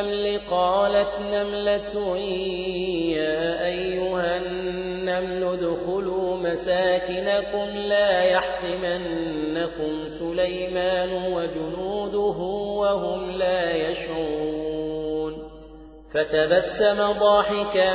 النمل قالت نملة يا أيها النمل ادخلوا مساكنكم لا يحطمنكم سليمان وجنوده وهم لا يشعرون فتبسم ضاحكا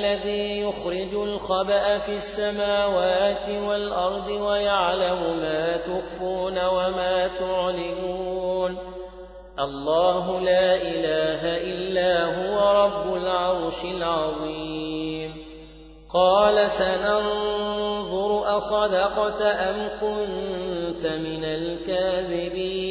الخبأ في السماوات والأرض ويعلم ما تخفون وما تعلنون. الله لا إله إلا هو رب العرش العظيم. قال سننظر أصدقت أم كنت من الكاذبين.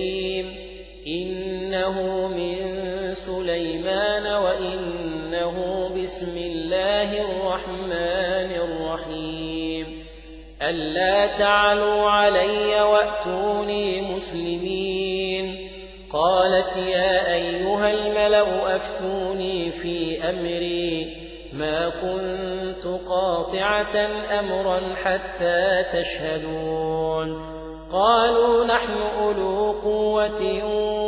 إنه من سليمان وإنه بسم الله الرحمن الرحيم. ألا تعلوا علي وأتوني مسلمين. قالت يا أيها الملأ أفتوني في أمري. ما كنت قاطعة أمرا حتى تشهدون. قالوا نحن أولو قوة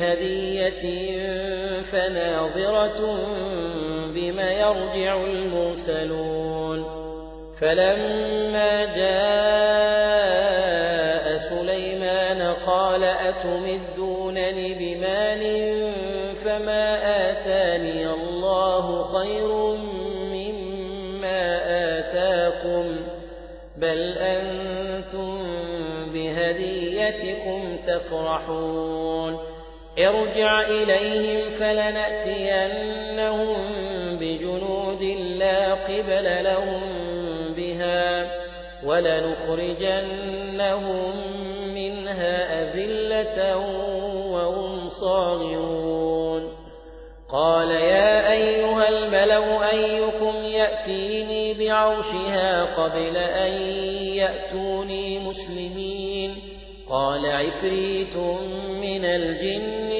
بهدية فناظرة بما يرجع المرسلون. فلما جاء سليمان قال أتمدونني بمال فما آتاني الله خير مما آتاكم بل أنتم بهديتكم تفرحون. ارجع إليهم فلنأتينهم بجنود لا قبل لهم بها ولنخرجنهم منها أذلة وهم صاغرون. قال يا أيها الملو أيكم يأتيني بعرشها قبل أن يأتوني مسلمين؟ قال عفريت من الجن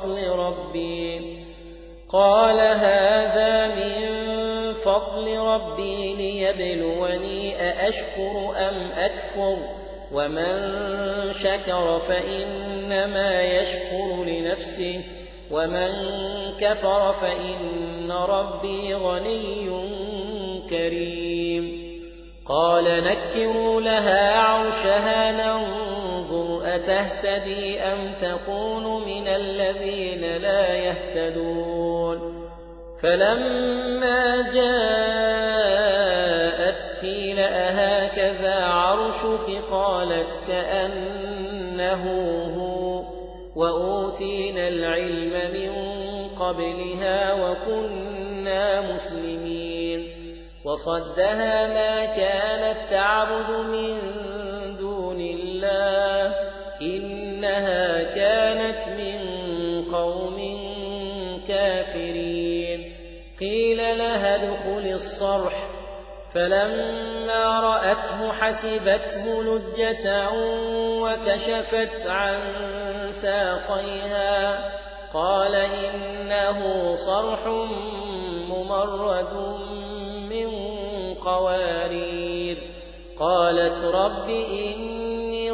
فضل ربي. قال هذا من فضل ربي ليبلوني أأشكر أم أكفر؟ ومن شكر فإنما يشكر لنفسه. ومن كفر فإن ربي غني كريم. قال نكروا لها عرشها ننظر أتهتدي أم تكون من الذين لا يهتدون؟ فلما جاءت قيل أهكذا عرشك قالت كأن أنه هو وأوتينا العلم من قبلها وكنا مسلمين. وصدها ما كانت تعبد من إنها كانت من قوم كافرين. قيل لها ادخل الصرح. فلما رأته حسبته لجة وكشفت عن ساقيها. قال إنه صرح ممرد من قوارير. قالت رب إني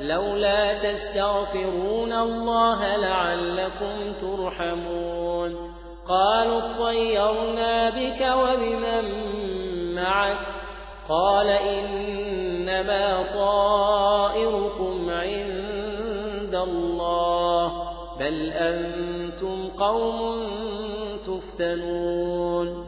لولا تستغفرون الله لعلكم ترحمون. قالوا اطيرنا بك وبمن معك؟ قال إنما طائركم عند الله بل أنتم قوم تفتنون.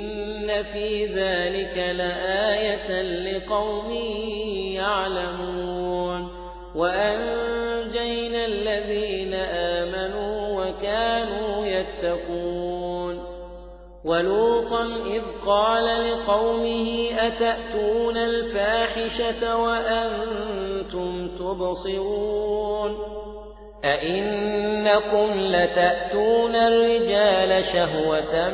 في ذلك لآية لقوم يعلمون وأنجينا الذين آمنوا وكانوا يتقون ولوطا إذ قال لقومه أتأتون الفاحشة وأنتم تبصرون أئنكم لتأتون الرجال شهوة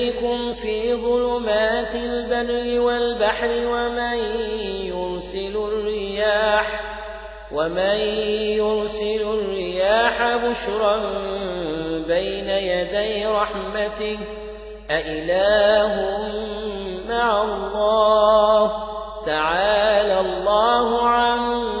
ظلمات البر والبحر ومن يرسل الرياح ومن يرسل الرياح بشرا بين يدي رحمته أإله مع الله تعالى الله عما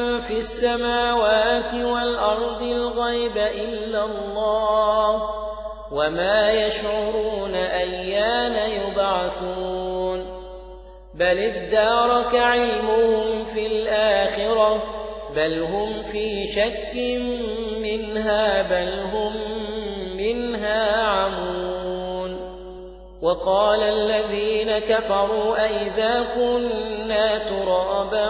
في السماوات والأرض الغيب إلا الله وما يشعرون أيان يبعثون بل ادارك علمهم في الآخرة بل هم في شك منها بل هم منها عمون وقال الذين كفروا أئذا كنا ترابا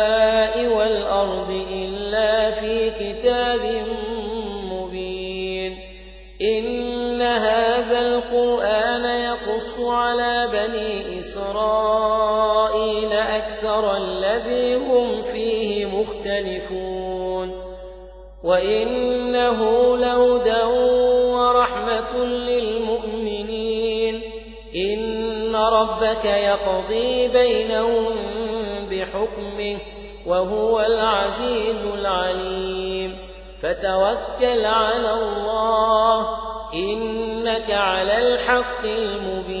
إسرائيل أكثر الذي هم فيه مختلفون وإنه لهدى ورحمة للمؤمنين إن ربك يقضي بينهم بحكمه وهو العزيز العليم فتوكل على الله إنك على الحق المبين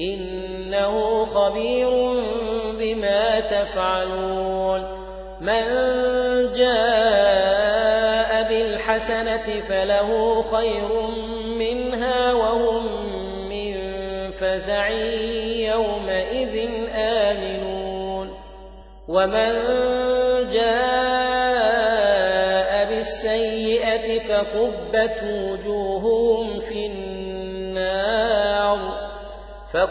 إنه خبير بما تفعلون. من جاء بالحسنة فله خير منها وهم من فزع يومئذ آمنون. ومن جاء بالسيئة فكبت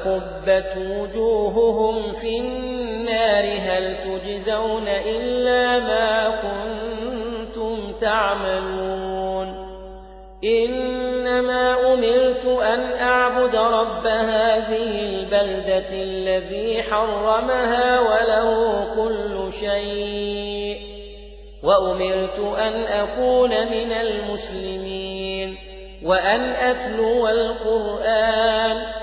فكبت وجوههم في النار هل تجزون إلا ما كنتم تعملون إنما أمرت أن أعبد رب هذه البلدة الذي حرمها وله كل شيء وأمرت أن أكون من المسلمين وأن أتلو القرآن